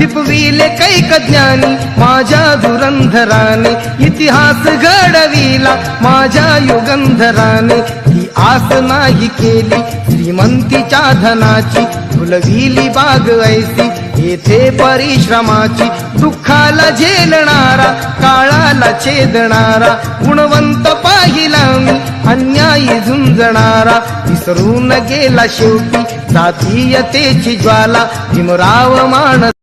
टिपविले कैक ज्ञानी माझ्या धुरंधराने इतिहास घडविला माझ्या युगंधराने. ही आस नाही केली श्रीमंतीच्या धनाची फुलविली बाग ऐसी येथे परिश्रमाची दुःखाला झेलणारा काळाला छेदणारा गुणवंत पाहिला मी अन्यायी झुंजणारा. विसरून गेला शेवटी जातीयतेची ज्वाला भीमराव माणस